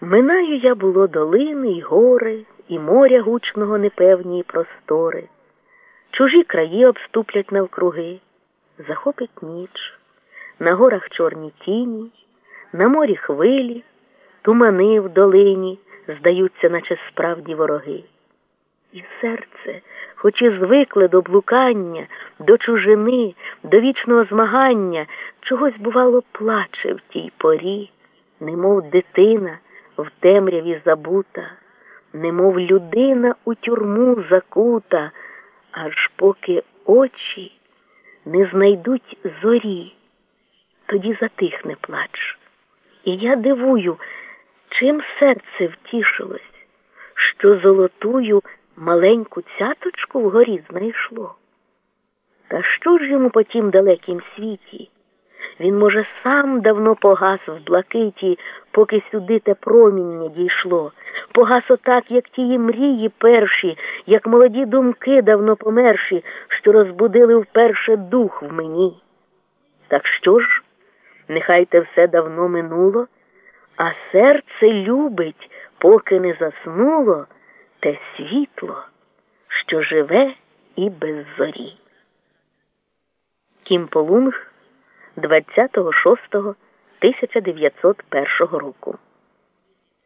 Минаю я було долини й гори, і моря гучного непевні й простори. Чужі краї обступлять навкруги, захопить ніч, на горах чорні тіні, на морі хвилі, тумани в долині, здаються, наче справді вороги. І серце, хоч і звикле до блукання, до чужини, до вічного змагання, чогось, бувало, плаче в тій порі, немов дитина в темряві забута, немов людина у тюрму закута, аж поки очі не знайдуть зорі, тоді затихне плач. І я дивую, чим серце втішилось, що золотую маленьку цяточку вгорі знайшло. Та що ж йому по тім далекім світі? Він, може, сам давно погас в блакиті, поки сюди те проміння дійшло, погас отак, як тії мрії перші, як молоді думки давно померші, що розбудили вперше дух в мені. Так що ж, нехай те все давно минуло, а серце любить, поки не заснуло те світло, що живе і без зорі. Кімполунг 26.1901 року